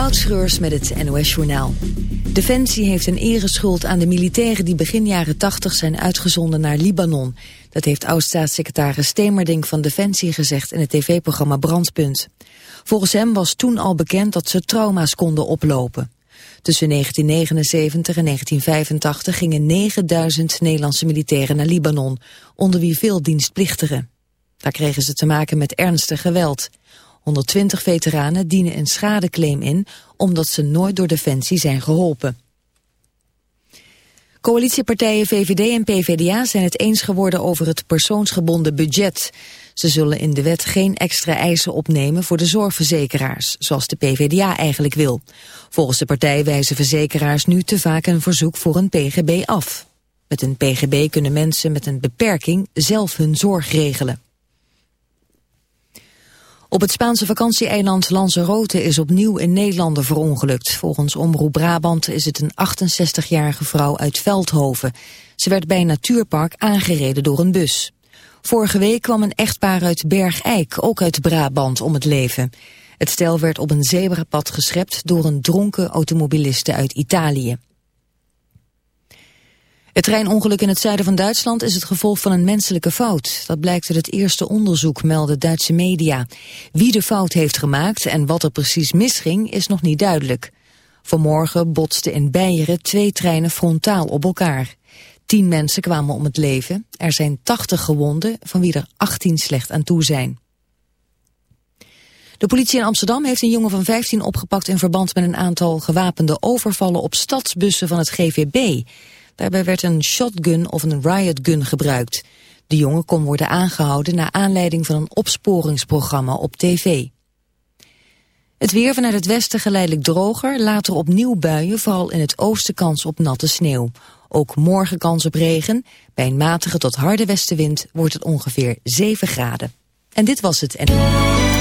Moutschreurs met het NOS-journaal. Defensie heeft een ereschuld aan de militairen die begin jaren 80 zijn uitgezonden naar Libanon. Dat heeft oud-staatssecretaris Stemerding van Defensie gezegd in het tv-programma Brandpunt. Volgens hem was toen al bekend dat ze trauma's konden oplopen. Tussen 1979 en 1985 gingen 9000 Nederlandse militairen naar Libanon, onder wie veel dienstplichtigen. Daar kregen ze te maken met ernstig geweld. 120 veteranen dienen een schadeclaim in omdat ze nooit door Defensie zijn geholpen. Coalitiepartijen VVD en PVDA zijn het eens geworden over het persoonsgebonden budget. Ze zullen in de wet geen extra eisen opnemen voor de zorgverzekeraars, zoals de PVDA eigenlijk wil. Volgens de partij wijzen verzekeraars nu te vaak een verzoek voor een PGB af. Met een PGB kunnen mensen met een beperking zelf hun zorg regelen. Op het Spaanse vakantieeiland Lanzarote is opnieuw een Nederlander verongelukt. Volgens Omroep Brabant is het een 68-jarige vrouw uit Veldhoven. Ze werd bij een natuurpark aangereden door een bus. Vorige week kwam een echtpaar uit Bergijk, ook uit Brabant, om het leven. Het stel werd op een zebrapad geschept door een dronken automobiliste uit Italië. Het treinongeluk in het zuiden van Duitsland is het gevolg van een menselijke fout. Dat blijkt uit het eerste onderzoek, melden Duitse media. Wie de fout heeft gemaakt en wat er precies misging, is nog niet duidelijk. Vanmorgen botsten in Beieren twee treinen frontaal op elkaar. Tien mensen kwamen om het leven. Er zijn 80 gewonden, van wie er 18 slecht aan toe zijn. De politie in Amsterdam heeft een jongen van 15 opgepakt in verband met een aantal gewapende overvallen op stadsbussen van het GVB. Daarbij werd een shotgun of een riotgun gebruikt. De jongen kon worden aangehouden naar aanleiding van een opsporingsprogramma op tv. Het weer vanuit het westen geleidelijk droger, later opnieuw buien, vooral in het oosten kans op natte sneeuw. Ook morgen kans op regen. Bij een matige tot harde westenwind wordt het ongeveer 7 graden. En dit was het. Just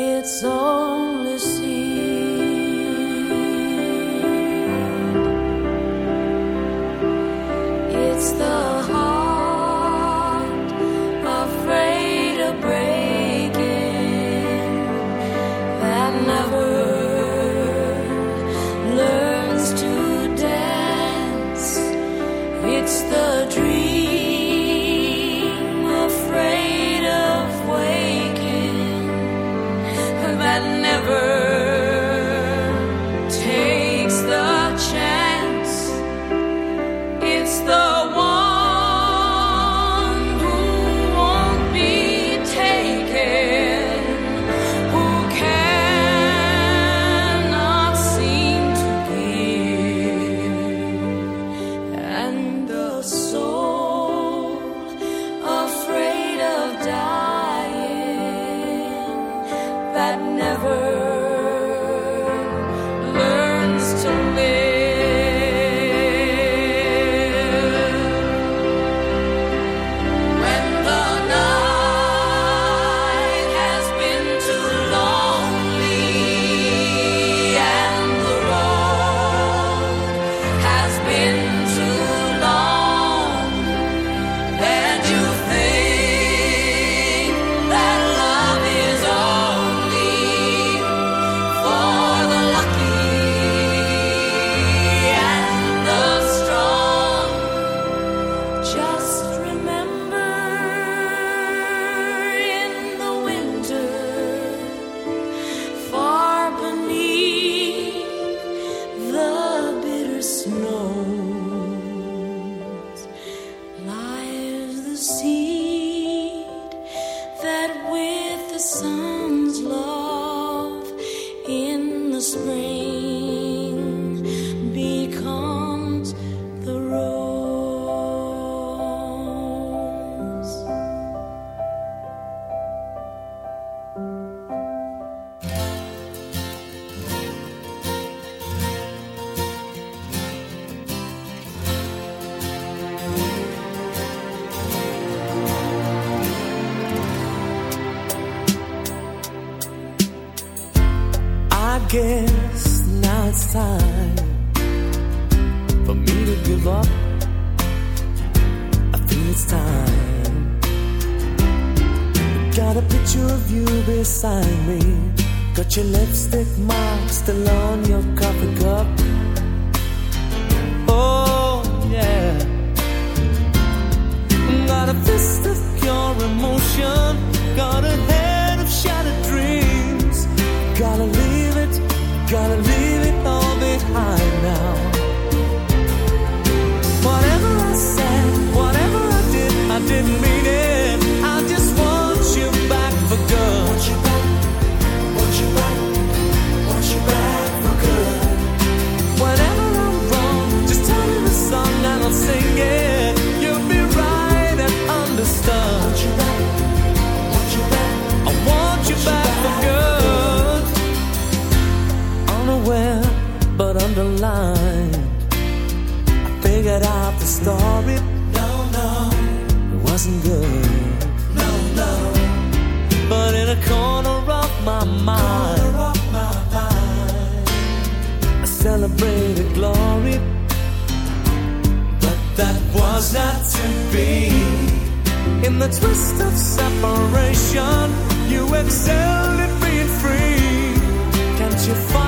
It's all. be. In the twist of separation, you excel at being free. Can't you find?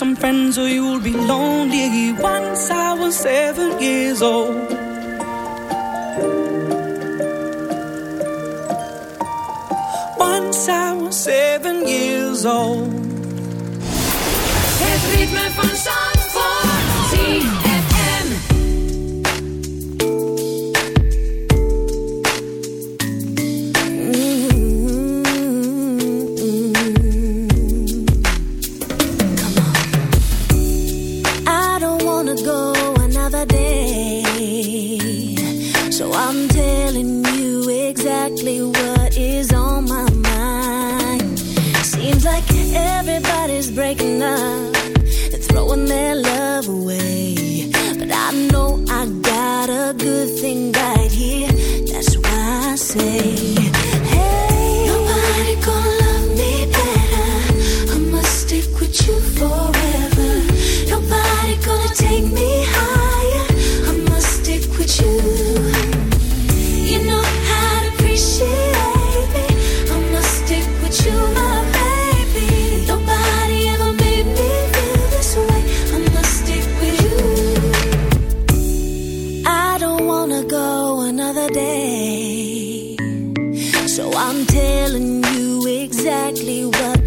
some friends or you'll So I'm telling you exactly what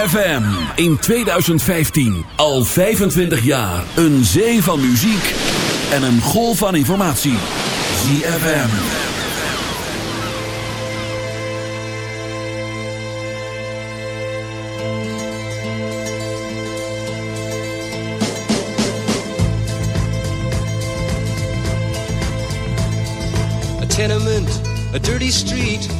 ZFM in 2015. Al 25 jaar. Een zee van muziek en een golf van informatie. ZFM. A tenement, a dirty street...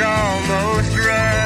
Almost run.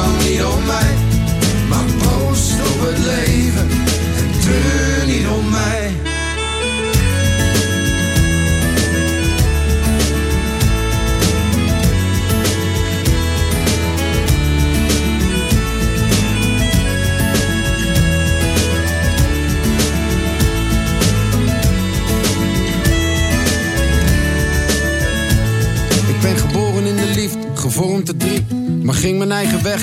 treur dan niet om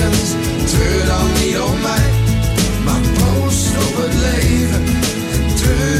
ergens, treur dan niet om mij. Maar proost op het leven en treur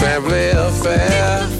Family affair.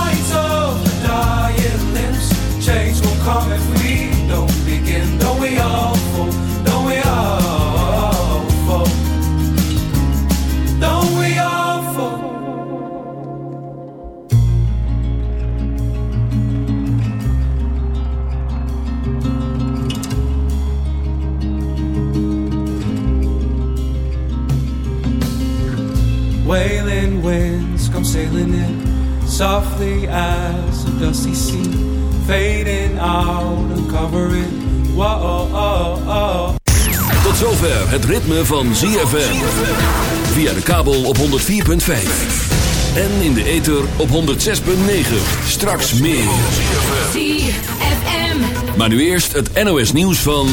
softly as a dusty sea, fading out and covering. Whoa, oh, oh. Tot zover het ritme van ZFM. Via de kabel op 104.5. En in de ether op 106.9. Straks meer. ZFM. Maar nu eerst het NOS nieuws van...